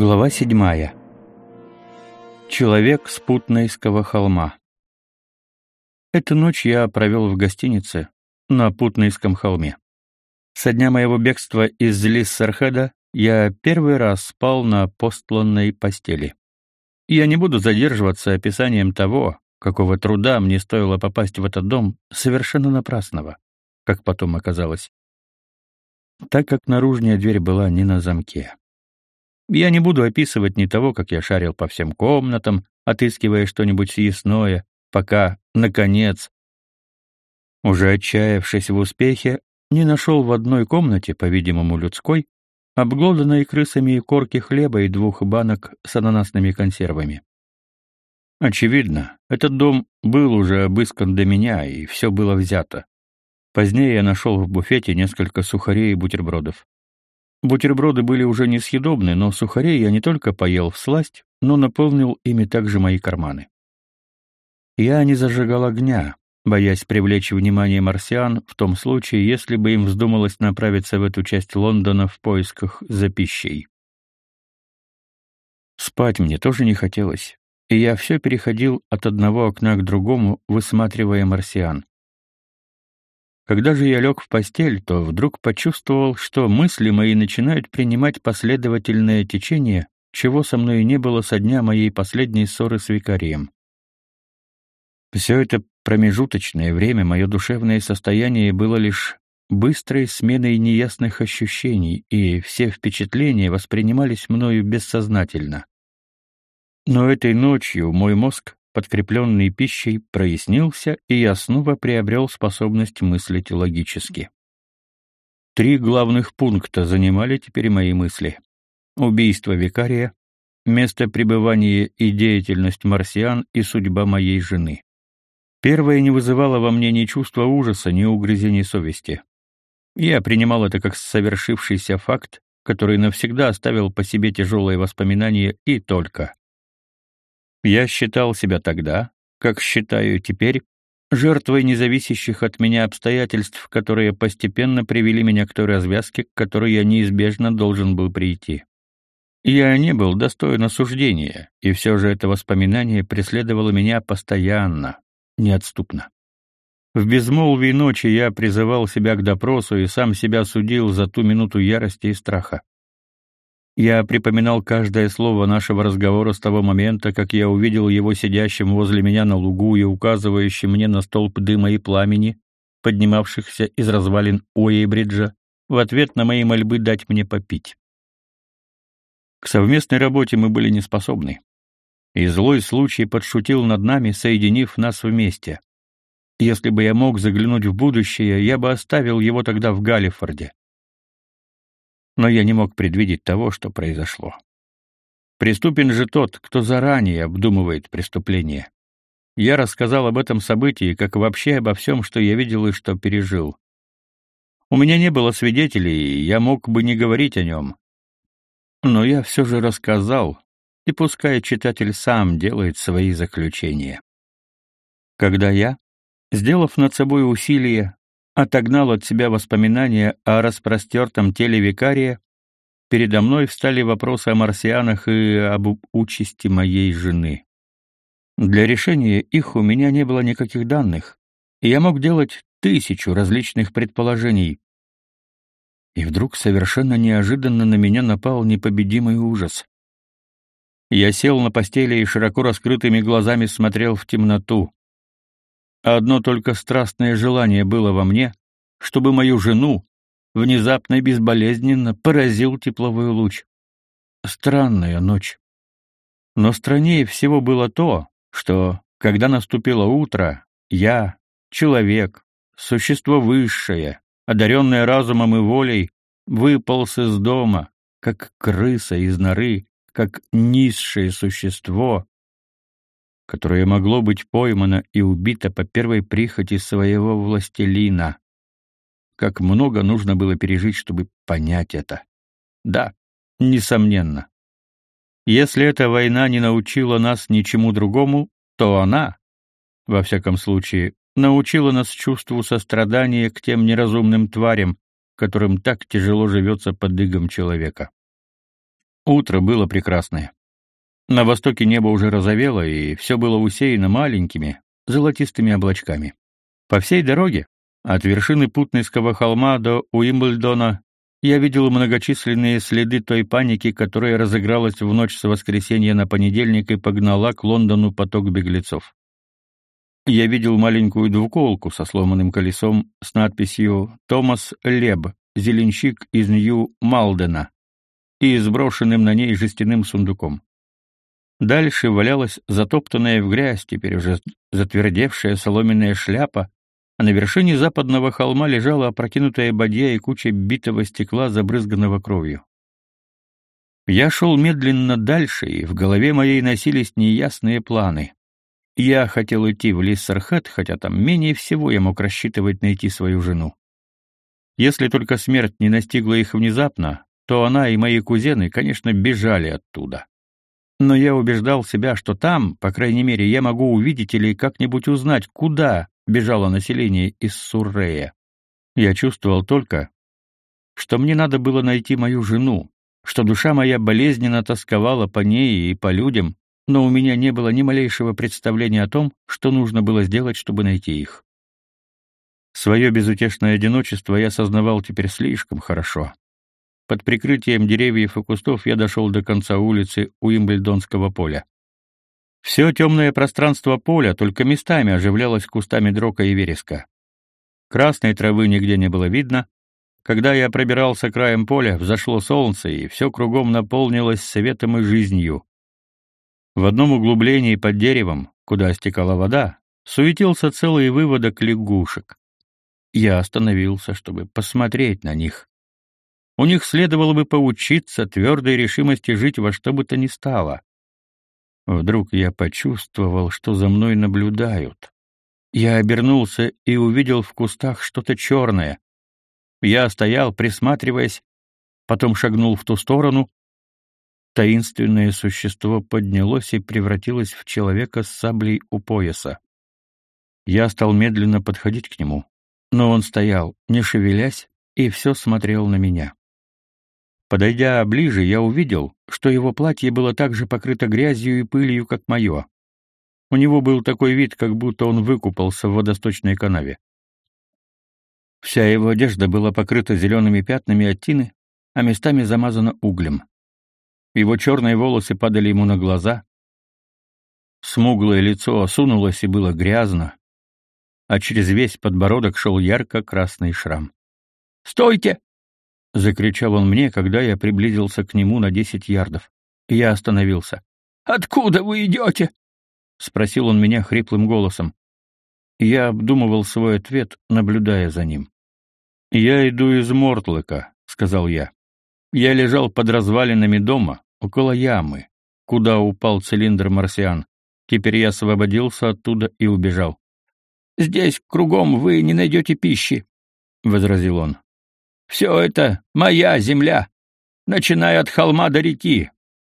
Глава седьмая. Человек с Путнейского холма. Эту ночь я провел в гостинице на Путнейском холме. Со дня моего бегства из Лиссархеда я первый раз спал на постланной постели. Я не буду задерживаться описанием того, какого труда мне стоило попасть в этот дом, совершенно напрасного, как потом оказалось, так как наружная дверь была не на замке. Я не буду описывать ни того, как я шарил по всем комнатам, отыскивая что-нибудь съестное, пока, наконец, уже отчаявшись в успехе, не нашел в одной комнате, по-видимому, людской, обглоданной крысами корки хлеба и двух банок с ананасными консервами. Очевидно, этот дом был уже обыскан до меня, и все было взято. Позднее я нашел в буфете несколько сухарей и бутербродов. Бутерброды были уже несъедобны, но сухарей я не только поел всласть, но наполнил ими также мои карманы. Я не зажигал огня, боясь привлечь внимание марсиан в том случае, если бы им вздумалось направиться в эту часть Лондона в поисках за пищей. Спать мне тоже не хотелось, и я все переходил от одного окна к другому, высматривая марсиан. Когда же я лег в постель, то вдруг почувствовал, что мысли мои начинают принимать последовательное течение, чего со мной не было со дня моей последней ссоры с викарием. Все это промежуточное время мое душевное состояние было лишь быстрой сменой неясных ощущений, и все впечатления воспринимались мною бессознательно. Но этой ночью мой мозг подкрепленный пищей, прояснился, и я снова приобрел способность мыслить логически. Три главных пункта занимали теперь мои мысли. Убийство викария, место пребывания и деятельность марсиан и судьба моей жены. Первое не вызывало во мне ни чувства ужаса, ни угрызений совести. Я принимал это как совершившийся факт, который навсегда оставил по себе тяжелые воспоминания и только. Я считал себя тогда, как считаю теперь, жертвой независящих от меня обстоятельств, которые постепенно привели меня к той развязке, к которой я неизбежно должен был прийти. Я не был достоин осуждения, и все же это воспоминание преследовало меня постоянно, неотступно. В безмолвии ночи я призывал себя к допросу и сам себя судил за ту минуту ярости и страха. Я припоминал каждое слово нашего разговора с того момента, как я увидел его сидящим возле меня на лугу и указывающим мне на столб дыма и пламени, поднимавшихся из развалин Уэйбриджа, в ответ на мои мольбы дать мне попить. К совместной работе мы были неспособны. И злой случай подшутил над нами, соединив нас вместе. Если бы я мог заглянуть в будущее, я бы оставил его тогда в Галлифорде но я не мог предвидеть того, что произошло. Преступен же тот, кто заранее обдумывает преступление. Я рассказал об этом событии, как вообще обо всем, что я видел и что пережил. У меня не было свидетелей, и я мог бы не говорить о нем. Но я все же рассказал, и пускай читатель сам делает свои заключения. Когда я, сделав над собой усилие, отогнал от себя воспоминания о распростертом теле викария, передо мной встали вопросы о марсианах и об участи моей жены. Для решения их у меня не было никаких данных, и я мог делать тысячу различных предположений. И вдруг совершенно неожиданно на меня напал непобедимый ужас. Я сел на постели и широко раскрытыми глазами смотрел в темноту. Одно только страстное желание было во мне, чтобы мою жену внезапно и безболезненно поразил тепловой луч. Странная ночь. Но страннее всего было то, что, когда наступило утро, я, человек, существо высшее, одаренное разумом и волей, выполз из дома, как крыса из норы, как низшее существо, которое могло быть поймано и убито по первой прихоти своего властелина. Как много нужно было пережить, чтобы понять это. Да, несомненно. Если эта война не научила нас ничему другому, то она, во всяком случае, научила нас чувству сострадания к тем неразумным тварям, которым так тяжело живется под игом человека. Утро было прекрасное. На востоке небо уже розовело, и все было усеяно маленькими, золотистыми облачками. По всей дороге, от вершины Путнейского холма до Уимблдона, я видел многочисленные следы той паники, которая разыгралась в ночь с воскресенья на понедельник и погнала к Лондону поток беглецов. Я видел маленькую двуколку со сломанным колесом с надписью «Томас Леб, зеленщик из Нью-Малдена» и сброшенным на ней жестяным сундуком. Дальше валялась затоптанная в грязь, теперь уже затвердевшая соломенная шляпа, а на вершине западного холма лежала опрокинутая бадья и куча битого стекла, забрызганного кровью. Я шел медленно дальше, и в голове моей носились неясные планы. Я хотел идти в Лиссерхэт, хотя там менее всего я мог рассчитывать найти свою жену. Если только смерть не настигла их внезапно, то она и мои кузены, конечно, бежали оттуда. Но я убеждал себя, что там, по крайней мере, я могу увидеть или как-нибудь узнать, куда бежало население из Суррея. Я чувствовал только, что мне надо было найти мою жену, что душа моя болезненно тосковала по ней и по людям, но у меня не было ни малейшего представления о том, что нужно было сделать, чтобы найти их. Свое безутешное одиночество я осознавал теперь слишком хорошо. Под прикрытием деревьев и кустов я дошел до конца улицы Уимблдонского поля. Все темное пространство поля только местами оживлялось кустами дрока и вереска. Красной травы нигде не было видно. Когда я пробирался краем поля, взошло солнце, и все кругом наполнилось светом и жизнью. В одном углублении под деревом, куда стекала вода, суетился целый выводок лягушек. Я остановился, чтобы посмотреть на них. У них следовало бы поучиться твердой решимости жить во что бы то ни стало. Вдруг я почувствовал, что за мной наблюдают. Я обернулся и увидел в кустах что-то черное. Я стоял, присматриваясь, потом шагнул в ту сторону. Таинственное существо поднялось и превратилось в человека с саблей у пояса. Я стал медленно подходить к нему, но он стоял, не шевелясь, и все смотрел на меня. Подойдя ближе, я увидел, что его платье было так же покрыто грязью и пылью, как мое. У него был такой вид, как будто он выкупался в водосточной канаве. Вся его одежда была покрыта зелеными пятнами от тины, а местами замазана углем. Его черные волосы падали ему на глаза. Смуглое лицо осунулось и было грязно, а через весь подбородок шел ярко-красный шрам. «Стойте!» — закричал он мне, когда я приблизился к нему на десять ярдов. Я остановился. «Откуда вы идете?» — спросил он меня хриплым голосом. Я обдумывал свой ответ, наблюдая за ним. «Я иду из Мортлыка», — сказал я. Я лежал под развалинами дома, около ямы, куда упал цилиндр марсиан. Теперь я освободился оттуда и убежал. «Здесь кругом вы не найдете пищи», — возразил он. Все это моя земля, начиная от холма до реки,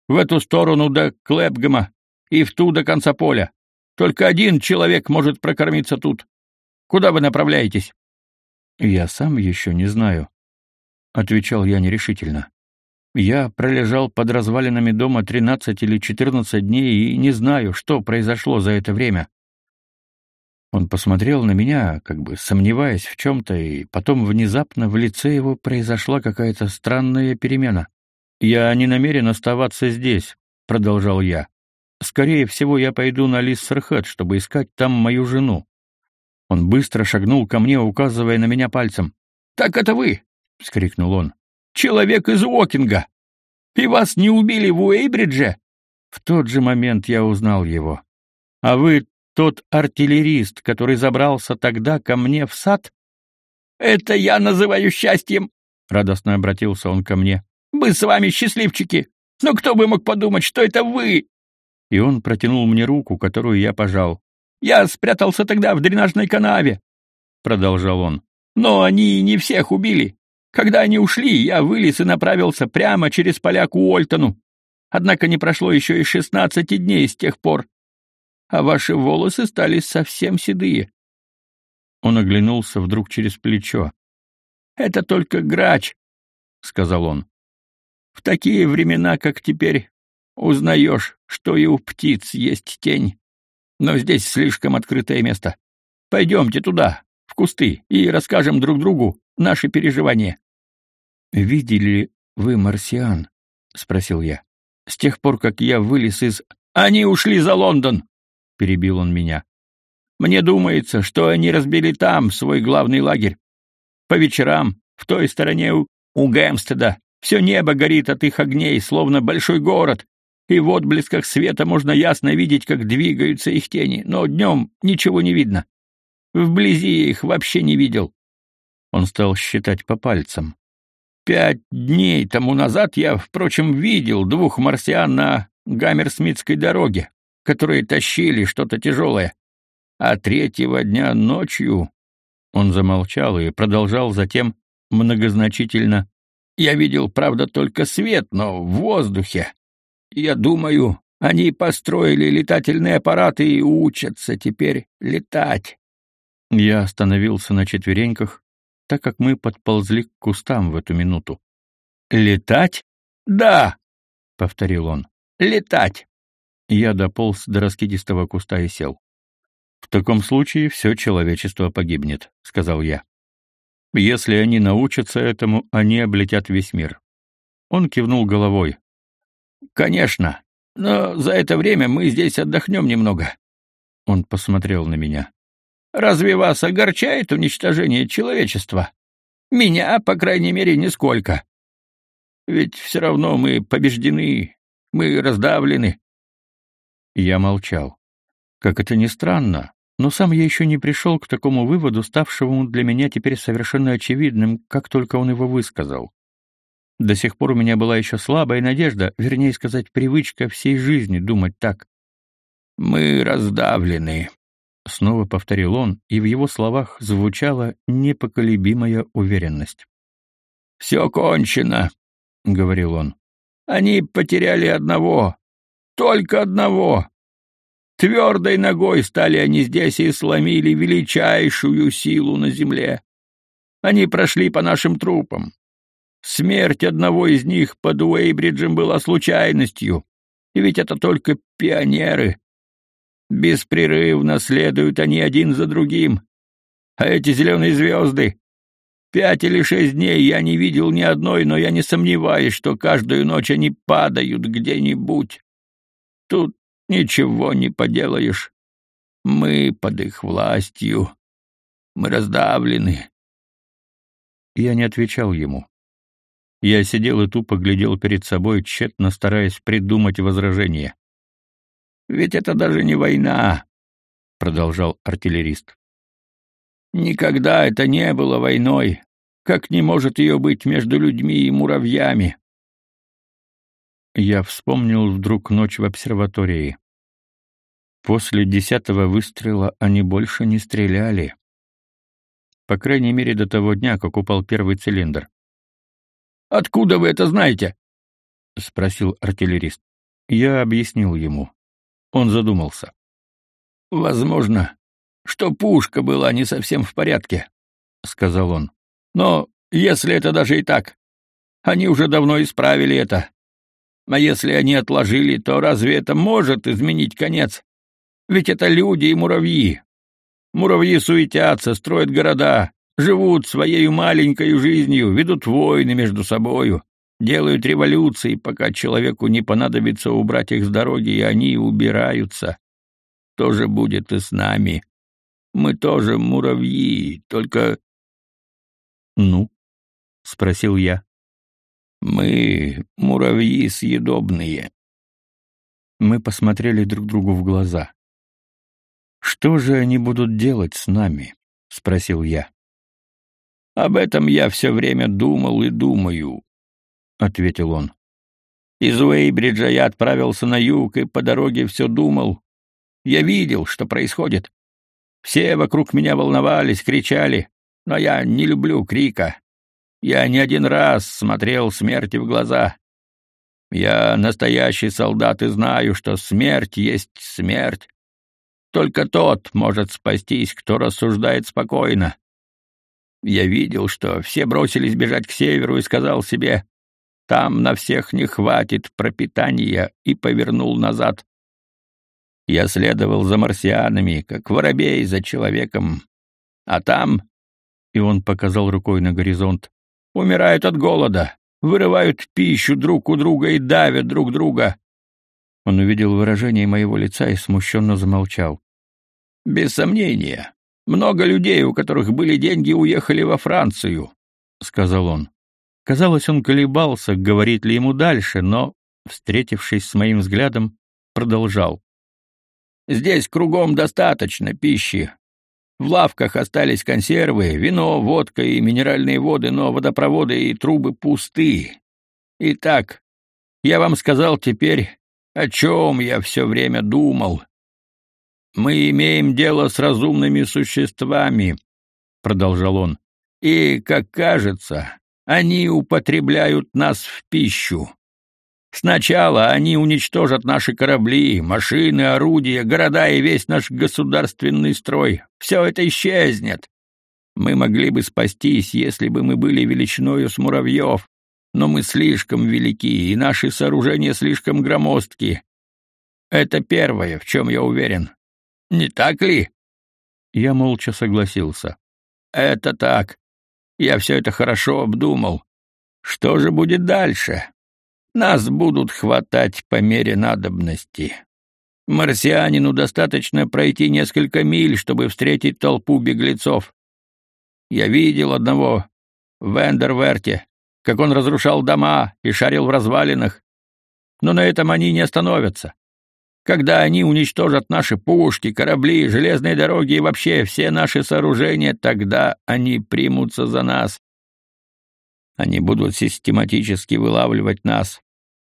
в эту сторону до Клэпгема и в ту до конца поля. Только один человек может прокормиться тут. Куда вы направляетесь? Я сам еще не знаю, отвечал я нерешительно. Я пролежал под развалинами дома тринадцать или четырнадцать дней и не знаю, что произошло за это время. Он посмотрел на меня, как бы сомневаясь в чем-то, и потом внезапно в лице его произошла какая-то странная перемена. «Я не намерен оставаться здесь», — продолжал я. «Скорее всего, я пойду на Лиссерхэт, чтобы искать там мою жену». Он быстро шагнул ко мне, указывая на меня пальцем. «Так это вы!» — вскрикнул он. «Человек из Уокинга! И вас не убили в Уэйбридже?» В тот же момент я узнал его. «А вы тот артиллерист, который забрался тогда ко мне в сад? Это я называю счастьем, радостно обратился он ко мне. Мы с вами счастливчики. Но кто бы мог подумать, что это вы? И он протянул мне руку, которую я пожал. Я спрятался тогда в дренажной канаве, продолжал он. Но они не всех убили. Когда они ушли, я вылез и направился прямо через поля к Уольтону. Однако не прошло еще и шестнадцати дней с тех пор, а ваши волосы стали совсем седые. Он оглянулся вдруг через плечо. Это только грач, сказал он. В такие времена, как теперь, узнаешь, что и у птиц есть тень. Но здесь слишком открытое место. Пойдемте туда, в кусты, и расскажем друг другу наши переживания. «Видели вы марсиан?» — спросил я. «С тех пор, как я вылез из...» «Они ушли за Лондон!» — перебил он меня. «Мне думается, что они разбили там свой главный лагерь. По вечерам, в той стороне у, у Гэмстеда, все небо горит от их огней, словно большой город, и в отблесках света можно ясно видеть, как двигаются их тени, но днем ничего не видно. Вблизи их вообще не видел. Он стал считать по пальцам. Пять дней тому назад я, впрочем, видел двух марсиан на Гаммерсмитской дороге, которые тащили что-то тяжелое. А третьего дня ночью... Он замолчал и продолжал затем многозначительно. Я видел, правда, только свет, но в воздухе. Я думаю, они построили летательные аппараты и учатся теперь летать. Я остановился на четвереньках, так как мы подползли к кустам в эту минуту. «Летать? Да!» — повторил он. «Летать!» Я дополз до раскидистого куста и сел. «В таком случае все человечество погибнет», — сказал я. «Если они научатся этому, они облетят весь мир». Он кивнул головой. «Конечно, но за это время мы здесь отдохнем немного». Он посмотрел на меня. Разве вас огорчает уничтожение человечества? Меня, по крайней мере, нисколько. Ведь все равно мы побеждены, мы раздавлены. Я молчал. Как это ни странно, но сам я еще не пришел к такому выводу, ставшему для меня теперь совершенно очевидным, как только он его высказал. До сих пор у меня была еще слабая надежда, вернее сказать, привычка всей жизни думать так. «Мы раздавлены», снова повторил он, и в его словах звучала непоколебимая уверенность. «Все кончено», — говорил он. «Они потеряли одного, только одного. Твердой ногой стали они здесь и сломили величайшую силу на земле. Они прошли по нашим трупам. Смерть одного из них под Уэйбриджем была случайностью, и ведь это только пионеры, Беспрерывно следуют они один за другим. А эти зеленые звезды... Пять или шесть дней я не видел ни одной, но я не сомневаюсь, что каждую ночь они падают где-нибудь. Тут ничего не поделаешь. Мы под их властью. Мы раздавлены. Я не отвечал ему. Я сидел и тупо глядел перед собой, тщетно стараясь придумать возражение. Ведь это даже не война, продолжал артиллерист. Никогда это не было войной, как не может ее быть между людьми и муравьями. Я вспомнил вдруг ночь в обсерватории. После десятого выстрела они больше не стреляли. По крайней мере, до того дня, как упал первый цилиндр. «Откуда вы это знаете?» — спросил артиллерист. Я объяснил ему. Он задумался. «Возможно, что пушка была не совсем в порядке», — сказал он. «Но если это даже и так, они уже давно исправили это. А если они отложили, то разве это может изменить конец? Ведь это люди и муравьи. Муравьи суетятся, строят города, живут своей маленькой жизнью, ведут войны между собою делают революции, пока человеку не понадобится убрать их с дороги, и они убираются. То же будет и с нами. Мы тоже муравьи, только... — Ну? — спросил я. — Мы муравьи съедобные. Мы посмотрели друг другу в глаза. «Что же они будут делать с нами?» — спросил я. «Об этом я все время думал и думаю ответил он. Из Уэйбриджа я отправился на юг и по дороге все думал. Я видел, что происходит. Все вокруг меня волновались, кричали, но я не люблю крика. Я не один раз смотрел смерти в глаза. Я настоящий солдат и знаю, что смерть есть смерть. Только тот может спастись, кто рассуждает спокойно. Я видел, что все бросились бежать к северу и сказал себе, там на всех не хватит пропитания, и повернул назад. Я следовал за марсианами, как воробей за человеком. А там, и он показал рукой на горизонт, умирают от голода, вырывают пищу друг у друга и давят друг друга. Он увидел выражение моего лица и смущенно замолчал. Без сомнения, много людей, у которых были деньги, уехали во Францию, сказал он. Казалось, он колебался, говорить ли ему дальше, но, встретившись с моим взглядом, продолжал. Здесь кругом достаточно пищи. В лавках остались консервы, вино, водка и минеральные воды, но водопроводы и трубы пусты. Итак, я вам сказал теперь, о чем я все время думал. Мы имеем дело с разумными существами, продолжал он. И, как кажется, они употребляют нас в пищу. Сначала они уничтожат наши корабли, машины, орудия, города и весь наш государственный строй. Все это исчезнет. Мы могли бы спастись, если бы мы были величиною с муравьев, но мы слишком велики, и наши сооружения слишком громоздки. Это первое, в чем я уверен. Не так ли? Я молча согласился. Это так. Я все это хорошо обдумал. Что же будет дальше? Нас будут хватать по мере надобности. Марсианину достаточно пройти несколько миль, чтобы встретить толпу беглецов. Я видел одного в Эндерверте, как он разрушал дома и шарил в развалинах. Но на этом они не остановятся. Когда они уничтожат наши пушки, корабли, железные дороги и вообще все наши сооружения, тогда они примутся за нас. Они будут систематически вылавливать нас,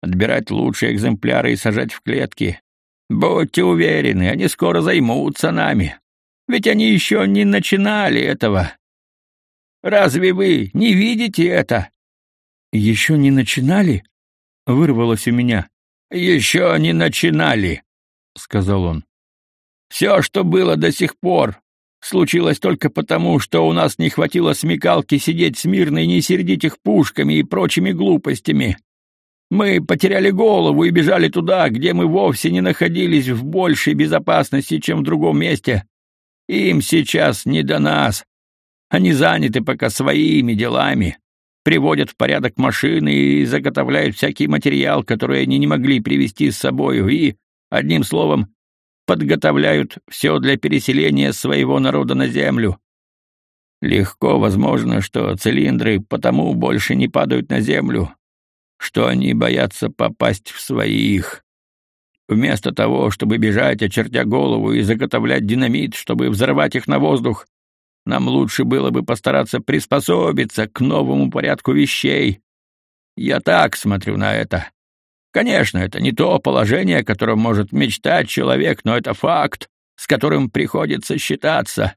отбирать лучшие экземпляры и сажать в клетки. Будьте уверены, они скоро займутся нами. Ведь они еще не начинали этого. Разве вы не видите это? Еще не начинали? Вырвалось у меня. Еще не начинали, сказал он. Все, что было до сих пор, случилось только потому, что у нас не хватило смекалки сидеть смирно и не сердить их пушками и прочими глупостями. Мы потеряли голову и бежали туда, где мы вовсе не находились в большей безопасности, чем в другом месте. Им сейчас не до нас. Они заняты пока своими делами, приводят в порядок машины и заготовляют всякий материал, который они не могли привезти с собою, и, одним словом, подготовляют все для переселения своего народа на землю. Легко возможно, что цилиндры потому больше не падают на землю, что они боятся попасть в своих. Вместо того, чтобы бежать, очертя голову, и заготовлять динамит, чтобы взорвать их на воздух, нам лучше было бы постараться приспособиться к новому порядку вещей. Я так смотрю на это. Конечно, это не то положение, о котором может мечтать человек, но это факт, с которым приходится считаться.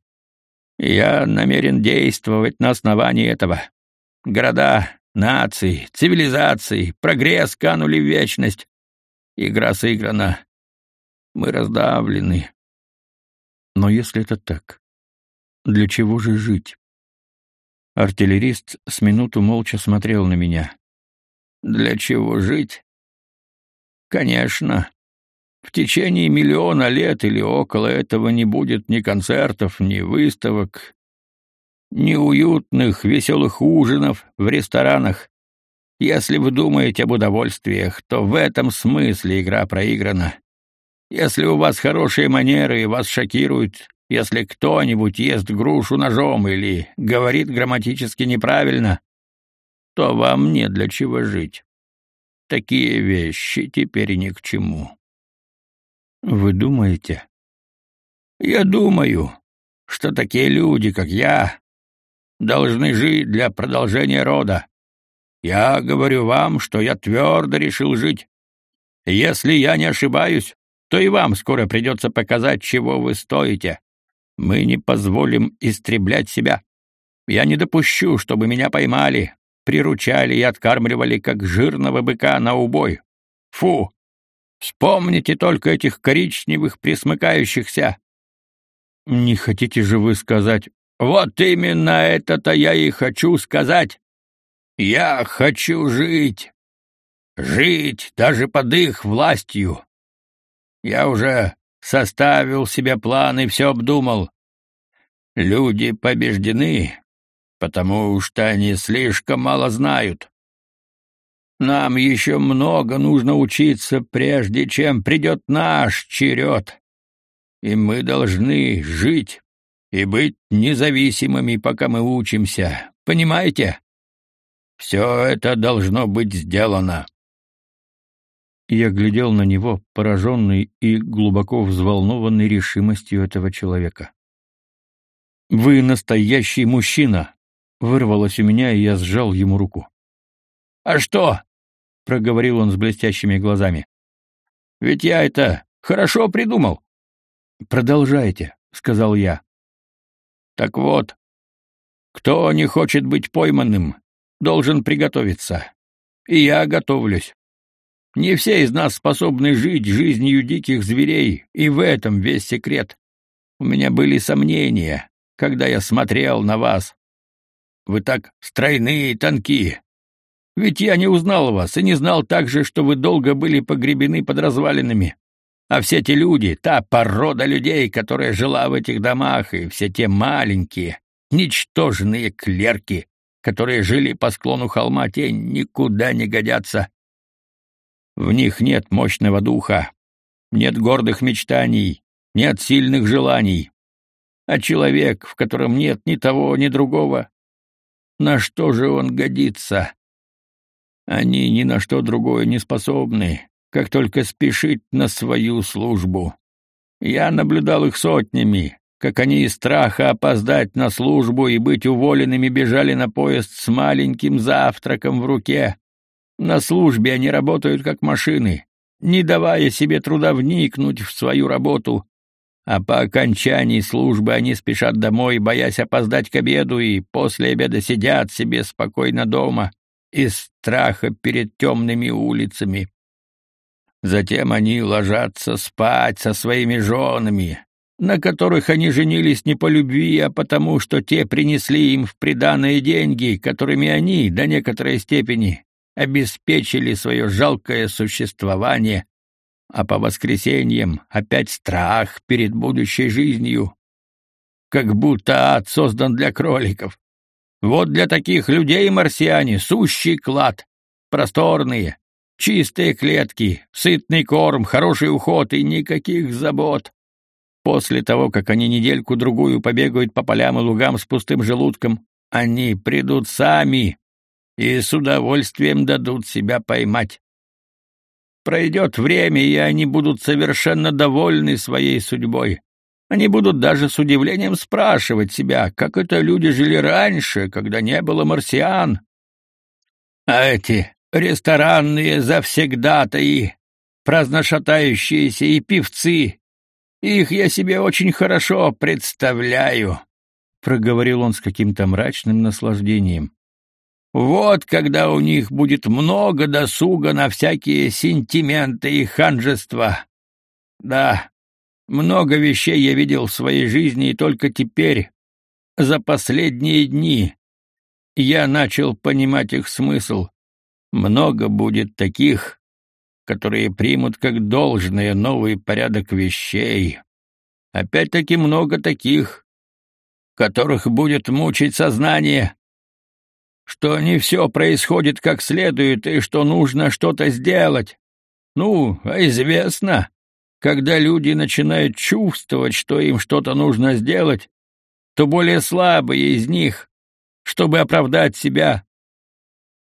я намерен действовать на основании этого. Города, нации, цивилизации, прогресс канули в вечность. Игра сыграна. Мы раздавлены. Но если это так, для чего же жить? Артиллерист с минуту молча смотрел на меня. Для чего жить? Конечно. В течение миллиона лет или около этого не будет ни концертов, ни выставок, ни уютных, веселых ужинов в ресторанах. Если вы думаете об удовольствиях, то в этом смысле игра проиграна. Если у вас хорошие манеры и вас шокируют, если кто-нибудь ест грушу ножом или говорит грамматически неправильно, то вам не для чего жить. Такие вещи теперь ни к чему. Вы думаете? Я думаю, что такие люди, как я, должны жить для продолжения рода. Я говорю вам, что я твердо решил жить. Если я не ошибаюсь, то и вам скоро придется показать, чего вы стоите. Мы не позволим истреблять себя. Я не допущу, чтобы меня поймали, приручали и откармливали, как жирного быка на убой. Фу! Вспомните только этих коричневых присмыкающихся. Не хотите же вы сказать? Вот именно это-то я и хочу сказать. Я хочу жить. жить даже под их властью. Я уже составил себе план и все обдумал. Люди побеждены, потому что они слишком мало знают. Нам еще много нужно учиться, прежде чем придет наш черед. И мы должны жить и быть независимыми, пока мы учимся. Понимаете? Все это должно быть сделано. Я глядел на него, пораженный и глубоко взволнованный решимостью этого человека. «Вы настоящий мужчина!» — вырвалось у меня, и я сжал ему руку. «А что?» — проговорил он с блестящими глазами. «Ведь я это хорошо придумал». «Продолжайте», — сказал я. «Так вот, кто не хочет быть пойманным, должен приготовиться. И я готовлюсь. Не все из нас способны жить жизнью диких зверей, и в этом весь секрет. У меня были сомнения, когда я смотрел на вас. Вы так стройные и тонкие. Ведь я не узнал вас и не знал также, что вы долго были погребены под развалинами. А все те люди, та порода людей, которая жила в этих домах, и все те маленькие, ничтожные клерки, которые жили по склону холма, те никуда не годятся. В них нет мощного духа, нет гордых мечтаний, нет сильных желаний. А человек, в котором нет ни того, ни другого, на что же он годится? Они ни на что другое не способны, как только спешить на свою службу. Я наблюдал их сотнями, как они из страха опоздать на службу и быть уволенными бежали на поезд с маленьким завтраком в руке, на службе они работают как машины, не давая себе труда вникнуть в свою работу, а по окончании службы они спешат домой, боясь опоздать к обеду, и после обеда сидят себе спокойно дома из страха перед темными улицами. Затем они ложатся спать со своими женами, на которых они женились не по любви, а потому, что те принесли им в приданое деньги, которыми они, до некоторой степени, обеспечили свое жалкое существование, а по воскресеньям опять страх перед будущей жизнью. Как будто ад создан для кроликов. Вот для таких людей марсиане сущий клад, просторные, чистые клетки, сытный корм, хороший уход и никаких забот. После того, как они недельку-другую побегают по полям и лугам с пустым желудком, они придут сами и с удовольствием дадут себя поймать. Пройдет время, и они будут совершенно довольны своей судьбой. Они будут даже с удивлением спрашивать себя, как это люди жили раньше, когда не было марсиан. А эти ресторанные завсегдатаи, праздношатающиеся и певцы, их я себе очень хорошо представляю, — проговорил он с каким-то мрачным наслаждением. Вот когда у них будет много досуга на всякие сентименты и ханжества. Да, много вещей я видел в своей жизни, и только теперь, за последние дни, я начал понимать их смысл. Много будет таких, которые примут как должное новый порядок вещей. Опять-таки много таких, которых будет мучить сознание, что не все происходит как следует и что нужно что-то сделать. Ну, а известно, когда люди начинают чувствовать, что им что-то нужно сделать, то более слабые из них, чтобы оправдать себя,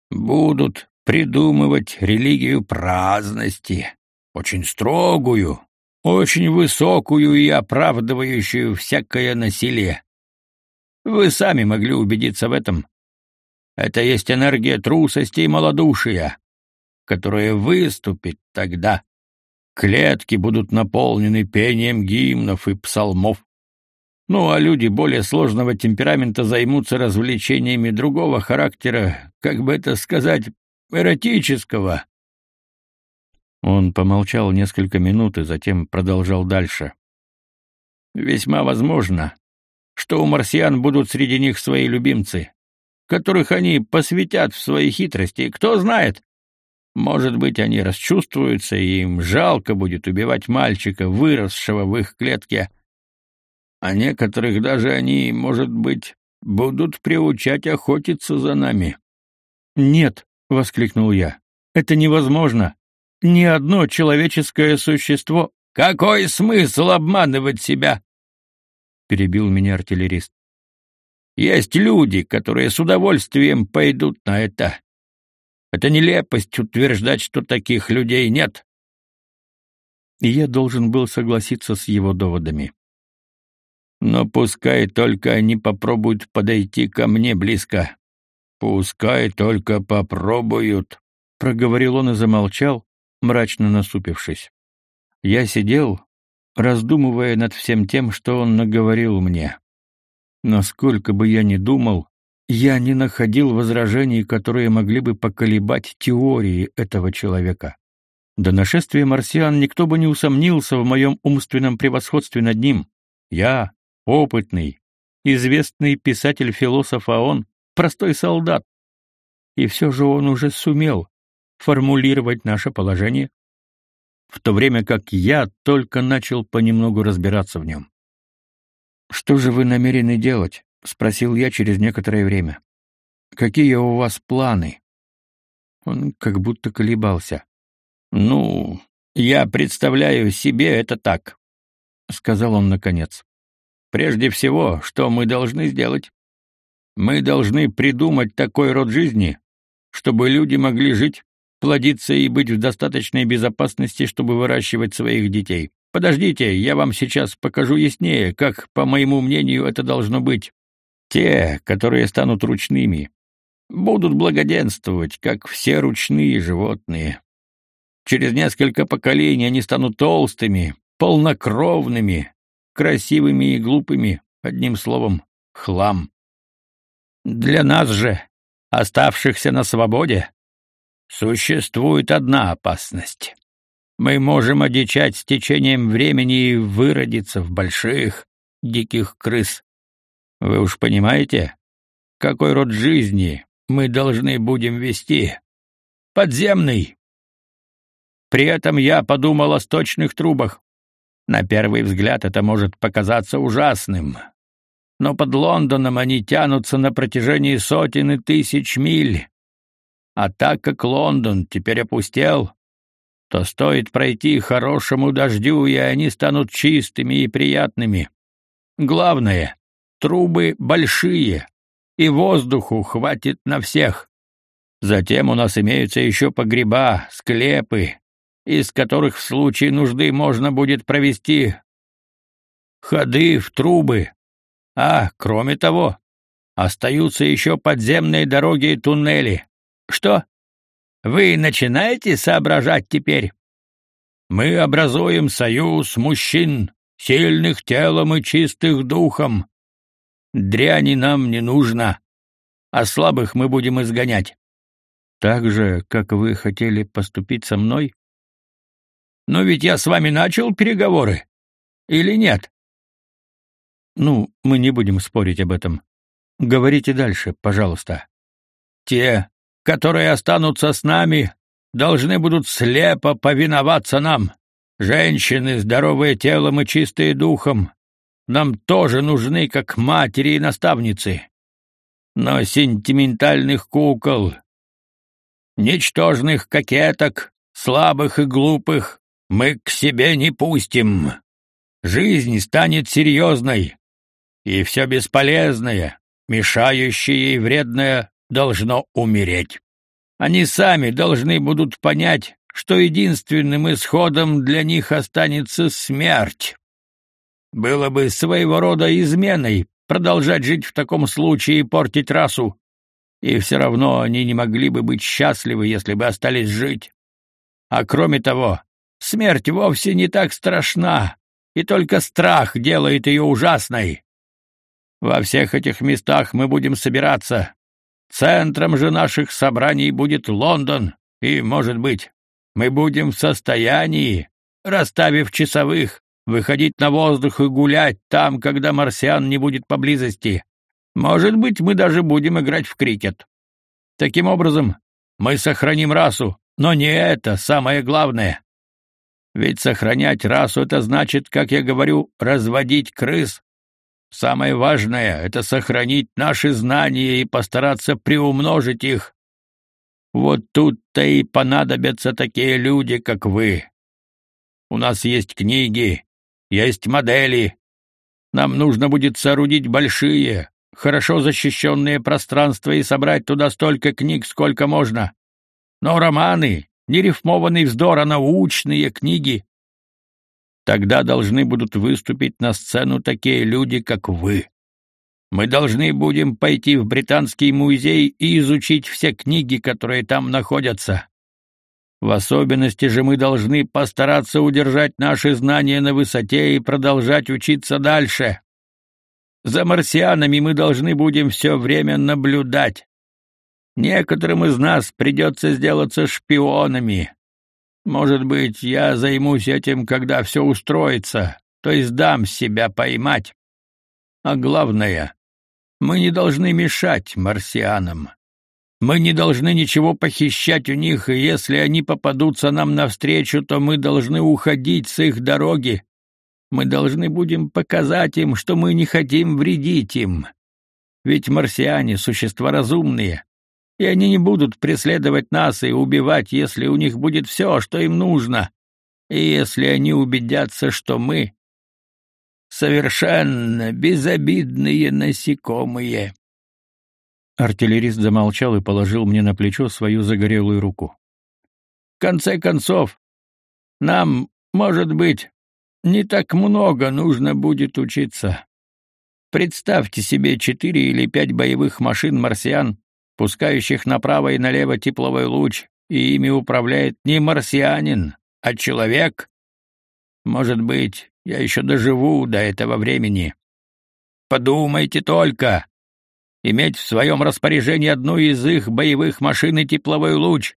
будут придумывать религию праздности, очень строгую, очень высокую и оправдывающую всякое насилие. Вы сами могли убедиться в этом, это есть энергия трусости и малодушия, которая выступит тогда. Клетки будут наполнены пением гимнов и псалмов. Ну, а люди более сложного темперамента займутся развлечениями другого характера, как бы это сказать, эротического. Он помолчал несколько минут и затем продолжал дальше. Весьма возможно, что у марсиан будут среди них свои любимцы, которых они посвятят в свои хитрости, кто знает. Может быть, они расчувствуются, и им жалко будет убивать мальчика, выросшего в их клетке. А некоторых даже они, может быть, будут приучать охотиться за нами. «Нет», — воскликнул я, — «это невозможно. Ни одно человеческое существо...» «Какой смысл обманывать себя?» — перебил меня артиллерист. «Есть люди, которые с удовольствием пойдут на это. Это нелепость утверждать, что таких людей нет». И я должен был согласиться с его доводами. «Но пускай только они попробуют подойти ко мне близко. Пускай только попробуют», — проговорил он и замолчал, мрачно насупившись. Я сидел, раздумывая над всем тем, что он наговорил мне. Насколько бы я ни думал, я не находил возражений, которые могли бы поколебать теории этого человека. До нашествия марсиан никто бы не усомнился в моем умственном превосходстве над ним. Я, опытный, известный писатель-философ, а он — простой солдат. И все же он уже сумел формулировать наше положение, в то время как я только начал понемногу разбираться в нем. «Что же вы намерены делать?» — спросил я через некоторое время. «Какие у вас планы?» Он как будто колебался. «Ну, я представляю себе это так», — сказал он наконец. «Прежде всего, что мы должны сделать? Мы должны придумать такой род жизни, чтобы люди могли жить, плодиться и быть в достаточной безопасности, чтобы выращивать своих детей. Подождите, я вам сейчас покажу яснее, как, по моему мнению, это должно быть. Те, которые станут ручными, будут благоденствовать, как все ручные животные. Через несколько поколений они станут толстыми, полнокровными, красивыми и глупыми, одним словом, хлам. Для нас же, оставшихся на свободе, Существует одна опасность. Мы можем одичать с течением времени и выродиться в больших, диких крыс. Вы уж понимаете, какой род жизни мы должны будем вести? Подземный. При этом я подумал о сточных трубах. На первый взгляд это может показаться ужасным. Но под Лондоном они тянутся на протяжении сотен и тысяч миль. А так как Лондон теперь опустел, то стоит пройти хорошему дождю, и они станут чистыми и приятными. Главное, трубы большие, и воздуху хватит на всех. Затем у нас имеются еще погреба, склепы, из которых в случае нужды можно будет провести ходы в трубы. А, кроме того, остаются еще подземные дороги и туннели. Что? Вы начинаете соображать теперь? Мы образуем союз мужчин, сильных телом и чистых духом. Дряни нам не нужно, а слабых мы будем изгонять. Так же, как вы хотели поступить со мной? Но ведь я с вами начал переговоры. Или нет? Ну, мы не будем спорить об этом. Говорите дальше, пожалуйста. Те, которые останутся с нами, должны будут слепо повиноваться нам. Женщины, здоровые телом и чистые духом, нам тоже нужны как матери и наставницы. Но сентиментальных кукол, ничтожных кокеток, слабых и глупых мы к себе не пустим. Жизнь станет серьезной, и все бесполезное, мешающее и вредное должно умереть. Они сами должны будут понять, что единственным исходом для них останется смерть. Было бы своего рода изменой продолжать жить в таком случае и портить расу, и все равно они не могли бы быть счастливы, если бы остались жить. А кроме того, смерть вовсе не так страшна, и только страх делает ее ужасной. Во всех этих местах мы будем собираться, Центром же наших собраний будет Лондон, и, может быть, мы будем в состоянии, расставив часовых, выходить на воздух и гулять там, когда марсиан не будет поблизости. Может быть, мы даже будем играть в крикет. Таким образом, мы сохраним расу, Но не это самое главное. Ведь сохранять расу — это значит, как я говорю, разводить крыс. Самое важное — это сохранить наши знания и постараться приумножить их. Вот тут-то и понадобятся такие люди, как вы. У нас есть книги, есть модели. Нам нужно будет соорудить большие, хорошо защищенные пространства и собрать туда столько книг, сколько можно. Но романы, не рифмованный вздор, а научные книги. Тогда должны будут выступить на сцену такие люди, как вы. Мы должны будем пойти в британский музей и изучить все книги, которые там находятся. В особенности же мы должны постараться удержать наши знания на высоте и продолжать учиться дальше. За марсианами мы должны будем все время наблюдать. Некоторым из нас придется сделаться шпионами. Может быть, я займусь этим, когда все устроится, то есть дам себя поймать. А главное, мы не должны мешать марсианам. Мы не должны ничего похищать у них, и если они попадутся нам навстречу, то мы должны уходить с их дороги. Мы должны будем показать им, что мы не хотим вредить им. Ведь марсиане — существа разумные, и они не будут преследовать нас и убивать, если у них будет все, что им нужно, и если они убедятся, что мы совершенно безобидные насекомые. Артиллерист замолчал и положил мне на плечо свою загорелую руку. В конце концов, нам, может быть, не так много нужно будет учиться. Представьте себе четыре или пять боевых машин марсиан, пускающих направо и налево тепловой луч, и ими управляет не марсианин, а человек. Может быть, я еще доживу до этого времени. Подумайте только. Иметь в своем распоряжении одну из их боевых машин и тепловой луч.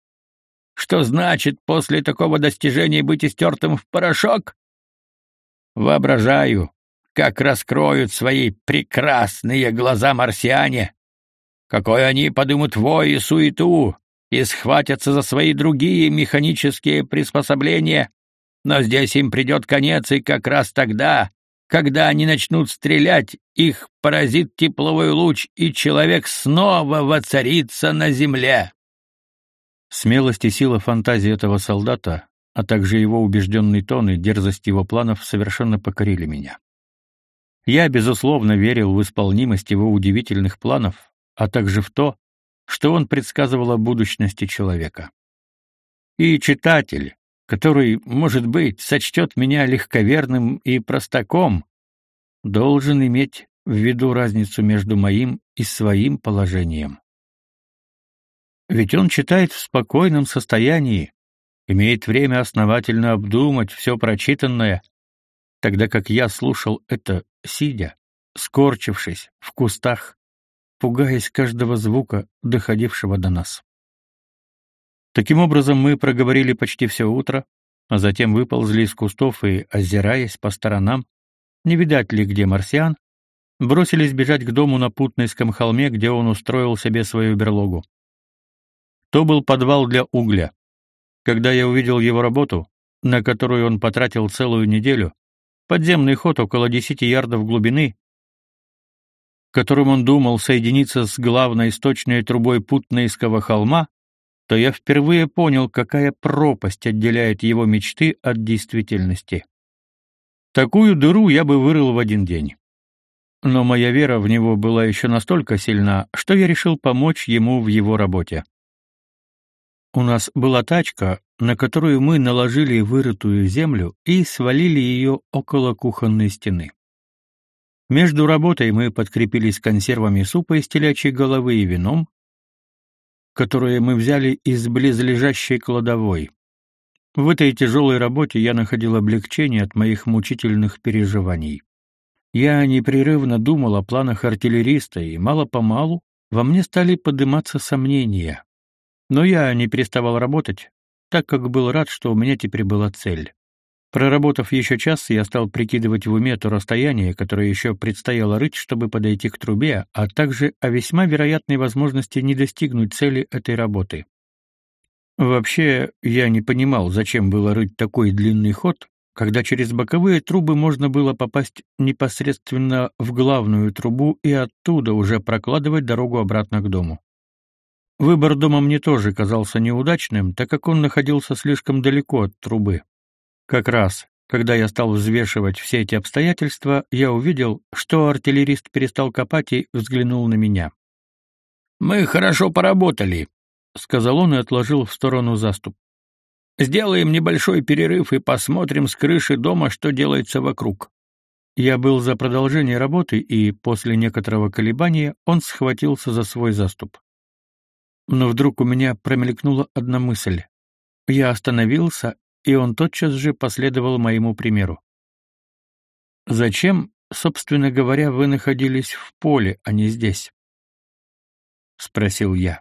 Что значит после такого достижения быть истертым в порошок? Воображаю, как раскроют свои прекрасные глаза марсиане, какой они подымут вой и суету и схватятся за свои другие механические приспособления, но здесь им придет конец, и как раз тогда, когда они начнут стрелять, их поразит тепловой луч, и человек снова воцарится на земле. Смелость и сила фантазии этого солдата, а также его убежденный тон и дерзость его планов совершенно покорили меня. Я, безусловно, верил в исполнимость его удивительных планов, а также в то, что он предсказывал о будущности человека. И читатель, который, может быть, сочтет меня легковерным и простаком, должен иметь в виду разницу между моим и своим положением. Ведь он читает в спокойном состоянии, имеет время основательно обдумать все прочитанное, тогда как я слушал это сидя, скорчившись в кустах, пугаясь каждого звука, доходившего до нас. Таким образом, мы проговорили почти все утро, а затем выползли из кустов и, озираясь по сторонам, не видать ли где марсиан, бросились бежать к дому на Путнойском холме, где он устроил себе свою берлогу. То был подвал для угля. Когда я увидел его работу, на которую он потратил целую неделю, подземный ход около десяти ярдов глубины, которым он думал соединиться с главной источной трубой Путнойского холма, то я впервые понял, какая пропасть отделяет его мечты от действительности. Такую дыру я бы вырыл в один день. Но моя вера в него была еще настолько сильна, что я решил помочь ему в его работе. У нас была тачка, на которую мы наложили вырытую землю и свалили ее около кухонной стены. Между работой мы подкрепились консервами супа из телячьей головы и вином, которые мы взяли из близлежащей кладовой. В этой тяжелой работе я находил облегчение от моих мучительных переживаний. Я непрерывно думал о планах артиллериста, и мало-помалу во мне стали подниматься сомнения. Но я не переставал работать, так как был рад, что у меня теперь была цель. Проработав еще час, я стал прикидывать в уме то расстояние, которое еще предстояло рыть, чтобы подойти к трубе, а также о весьма вероятной возможности не достигнуть цели этой работы. Вообще, я не понимал, зачем было рыть такой длинный ход, когда через боковые трубы можно было попасть непосредственно в главную трубу и оттуда уже прокладывать дорогу обратно к дому. Выбор дома мне тоже казался неудачным, так как он находился слишком далеко от трубы. Как раз, когда я стал взвешивать все эти обстоятельства, я увидел, что артиллерист перестал копать и взглянул на меня. «Мы хорошо поработали», — сказал он и отложил в сторону заступ. «Сделаем небольшой перерыв и посмотрим с крыши дома, что делается вокруг». Я был за продолжение работы, и после некоторого колебания он схватился за свой заступ. Но вдруг у меня промелькнула одна мысль. Я остановился, и он тотчас же последовал моему примеру. «Зачем, собственно говоря, вы находились в поле, а не здесь?» — спросил я.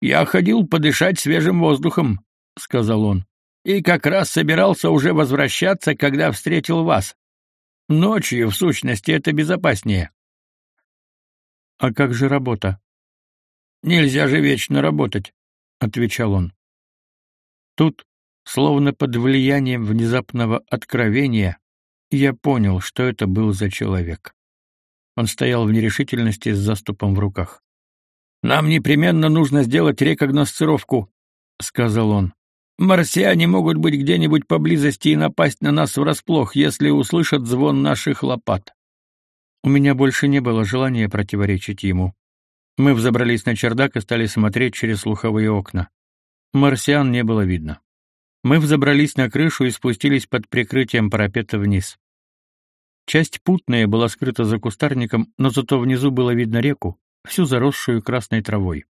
«Я ходил подышать свежим воздухом», — сказал он, «и как раз собирался уже возвращаться, когда встретил вас. Ночью, в сущности, это безопаснее». «А как же работа?» Нельзя же вечно работать, отвечал он. Тут, словно под влиянием внезапного откровения, я понял, что это был за человек. Он стоял в нерешительности с заступом в руках. Нам непременно нужно сделать рекогносцировку, сказал он. Марсиане могут быть где-нибудь поблизости и напасть на нас врасплох, если услышат звон наших лопат. У меня больше не было желания противоречить ему. Мы взобрались на чердак и стали смотреть через слуховые окна. Марсиан не было видно. Мы взобрались на крышу и спустились под прикрытием парапета вниз. Часть путная была скрыта за кустарником, но зато внизу было видно реку, всю заросшую красной травой.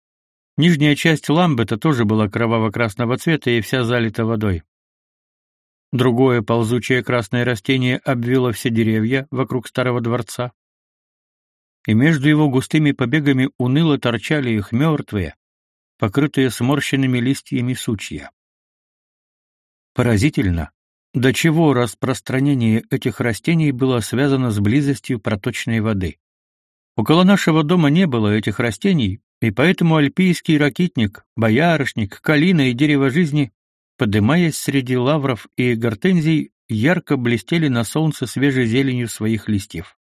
Нижняя часть ламбета тоже была кроваво-красного цвета и вся залита водой. Другое ползучее красное растение обвило все деревья вокруг старого дворца и между его густыми побегами уныло торчали их мертвые, покрытые сморщенными листьями сучья. Поразительно, до чего распространение этих растений было связано с близостью проточной воды. Около нашего дома не было этих растений, и поэтому альпийский ракитник, боярышник, калина и дерево жизни, подымаясь среди лавров и гортензий, ярко блестели на солнце свежей зеленью своих листьев.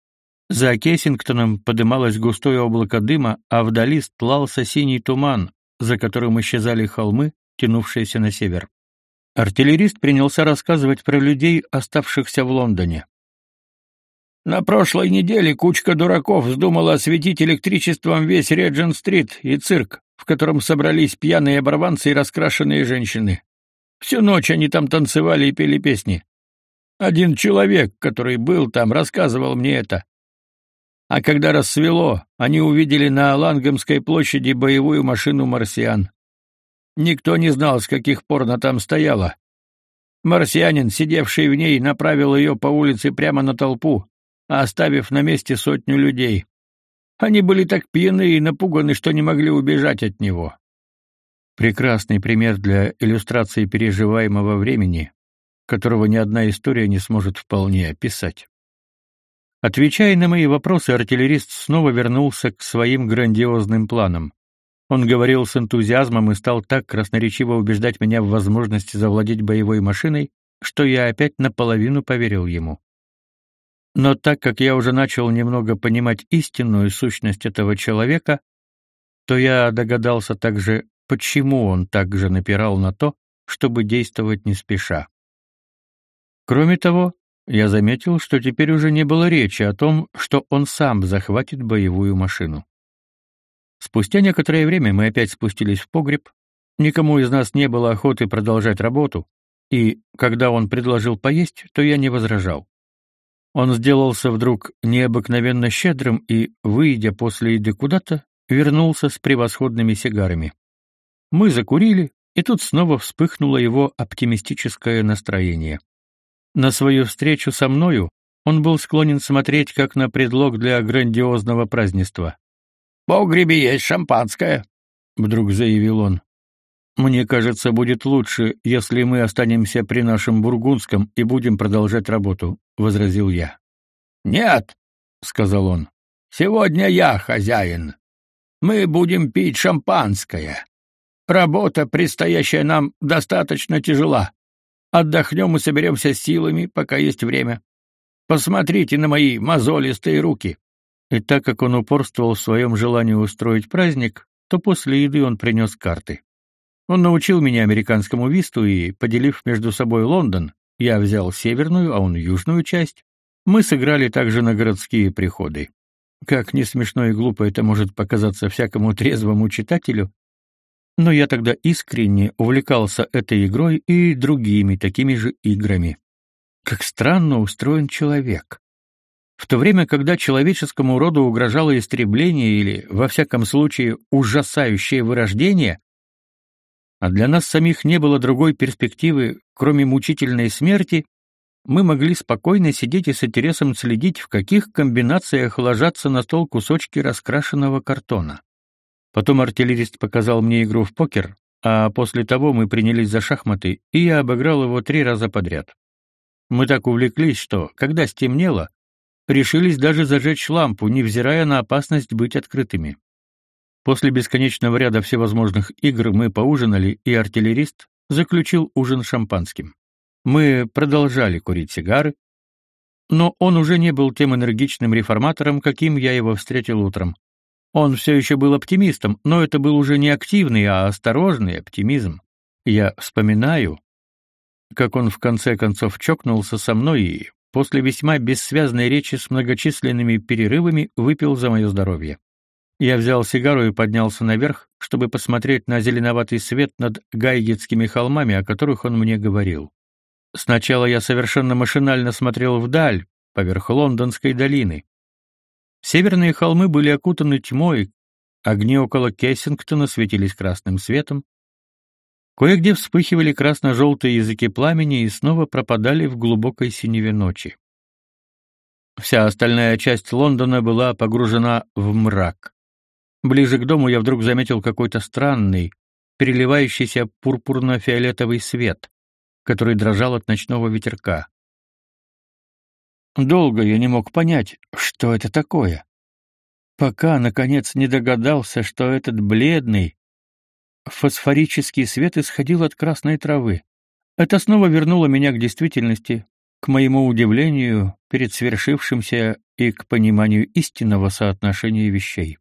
За Кессингтоном подымалось густое облако дыма, а вдали стлался синий туман, за которым исчезали холмы, тянувшиеся на север. Артиллерист принялся рассказывать про людей, оставшихся в Лондоне. На прошлой неделе кучка дураков вздумала осветить электричеством весь Реджент-стрит и цирк, в котором собрались пьяные оборванцы и раскрашенные женщины. Всю ночь они там танцевали и пели песни. Один человек, который был там, рассказывал мне это. А когда рассвело, они увидели на Лангомской площади боевую машину марсиан. Никто не знал, с каких пор она там стояла. Марсианин, сидевший в ней, направил ее по улице прямо на толпу, оставив на месте сотню людей. Они были так пьяны и напуганы, что не могли убежать от него. Прекрасный пример для иллюстрации переживаемого времени, которого ни одна история не сможет вполне описать. Отвечая на мои вопросы, артиллерист снова вернулся к своим грандиозным планам. Он говорил с энтузиазмом и стал так красноречиво убеждать меня в возможности завладеть боевой машиной, что я опять наполовину поверил ему. Но так как я уже начал немного понимать истинную сущность этого человека, то я догадался также, почему он так же напирал на то, чтобы действовать не спеша. Кроме того, я заметил, что теперь уже не было речи о том, что он сам захватит боевую машину. Спустя некоторое время мы опять спустились в погреб. Никому из нас не было охоты продолжать работу, и когда он предложил поесть, то я не возражал. Он сделался вдруг необыкновенно щедрым и, выйдя после еды куда-то, вернулся с превосходными сигарами. Мы закурили, и тут снова вспыхнуло его оптимистическое настроение. На свою встречу со мною он был склонен смотреть как на предлог для грандиозного празднества. «В погребе есть шампанское», — вдруг заявил он. «Мне кажется, будет лучше, если мы останемся при нашем бургундском и будем продолжать работу», — возразил я. «Нет», — сказал он, — «сегодня я хозяин. Мы будем пить шампанское. Работа, предстоящая нам, достаточно тяжела. Отдохнем и соберемся силами, пока есть время. Посмотрите на мои мозолистые руки. И так как он упорствовал в своем желании устроить праздник, то после еды он принес карты. Он научил меня американскому висту и, поделив между собой Лондон, я взял северную, а он южную часть, мы сыграли также на городские приходы. Как не смешно и глупо это может показаться всякому трезвому читателю, но я тогда искренне увлекался этой игрой и другими такими же играми. Как странно устроен человек. В то время, когда человеческому роду угрожало истребление или, во всяком случае, ужасающее вырождение, а для нас самих не было другой перспективы, кроме мучительной смерти, мы могли спокойно сидеть и с интересом следить, в каких комбинациях ложатся на стол кусочки раскрашенного картона. Потом артиллерист показал мне игру в покер, а после того мы принялись за шахматы, и я обыграл его три раза подряд. Мы так увлеклись, что, когда стемнело, решились даже зажечь лампу, невзирая на опасность быть открытыми. После бесконечного ряда всевозможных игр мы поужинали, и артиллерист заключил ужин шампанским. Мы продолжали курить сигары, но он уже не был тем энергичным реформатором, каким я его встретил утром. Он все еще был оптимистом, но это был уже не активный, а осторожный оптимизм. Я вспоминаю, как он в конце концов чокнулся со мной и после весьма бессвязной речи с многочисленными перерывами выпил за мое здоровье. Я взял сигару и поднялся наверх, чтобы посмотреть на зеленоватый свет над Гайгетскими холмами, о которых он мне говорил. Сначала я совершенно машинально смотрел вдаль, поверх Лондонской долины. Северные холмы были окутаны тьмой, огни около Кессингтона светились красным светом. Кое-где вспыхивали красно-желтые языки пламени и снова пропадали в глубокой синеве ночи. Вся остальная часть Лондона была погружена в мрак. Ближе к дому я вдруг заметил какой-то странный, переливающийся пурпурно-фиолетовый свет, который дрожал от ночного ветерка. Долго я не мог понять, что это такое, пока, наконец, не догадался, что этот бледный, фосфорический свет исходил от красной травы. Это снова вернуло меня к действительности, к моему удивлению перед свершившимся и к пониманию истинного соотношения вещей.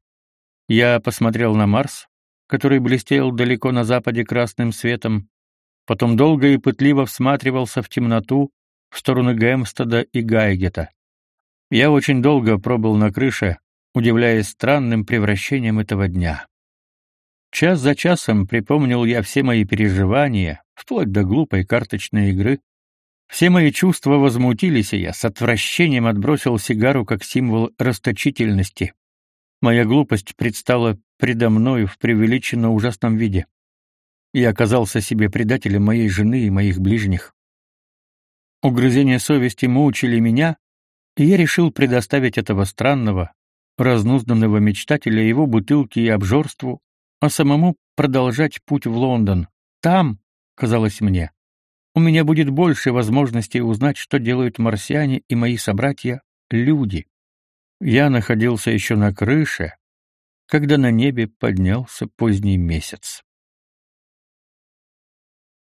Я посмотрел на Марс, который блестел далеко на западе красным светом, потом долго и пытливо всматривался в темноту в сторону Гэмстеда и Гайгета. Я очень долго пробыл на крыше, удивляясь странным превращением этого дня. Час за часом припомнил я все мои переживания, вплоть до глупой карточной игры. Все мои чувства возмутились, и я с отвращением отбросил сигару как символ расточительности. Моя глупость предстала предо мною в преувеличенно ужасном виде. Я оказался себе предателем моей жены и моих ближних. Угрызения совести мучили меня, и я решил предоставить этого странного, разнузданного мечтателя его бутылке и обжорству, а самому продолжать путь в Лондон. Там, казалось мне, у меня будет больше возможностей узнать, что делают марсиане и мои собратья люди. Я находился еще на крыше, когда на небе поднялся поздний месяц.